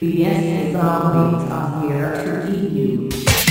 PSA Zombies are here to eat you.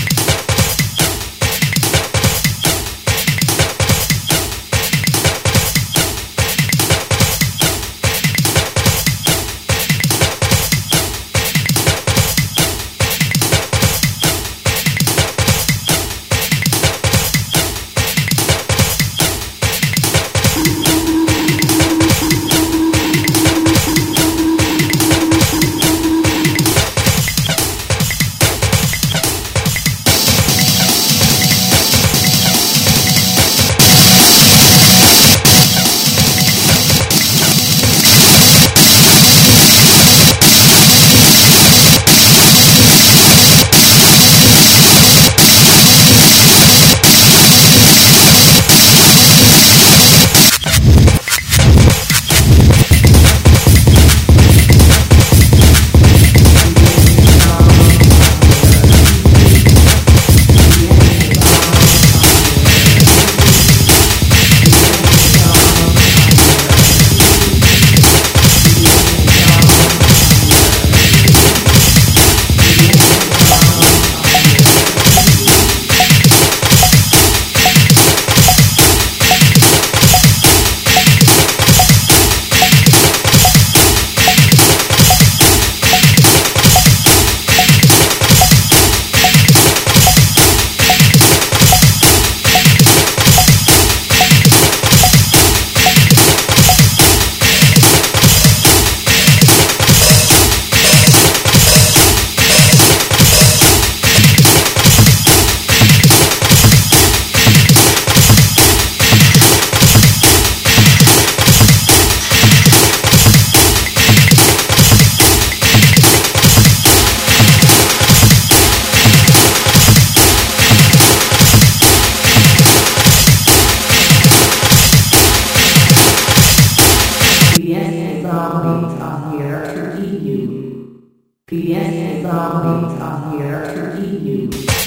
Zombies are here to eat you. PSA Zombies are here to eat you.